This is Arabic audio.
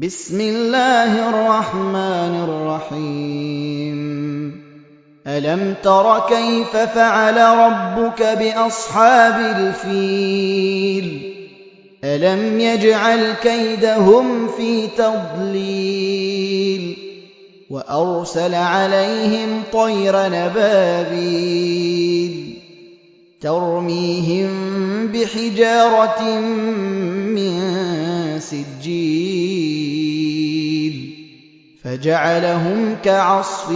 بِسْمِ اللَّهِ الرَّحْمَٰنِ الرَّحِيمِ. أَلَمْ تَرَ كَيْفَ فَعَلَ رَبُّكَ بِأَصْحَابِ الْفِيلِ؟ أَلَمْ يَجْعَلْ كَيْدَهُمْ فِي تَضْلِيلٍ؟ وَأَرْسَلَ عَلَيْهِمْ طَيْرًا أَبَابِيلَ تَرْمِيهِم بِحِجَارَةٍ مِّن سِجِّيلٍ. فَجَعَلَهُمْ كَعَصْفٍ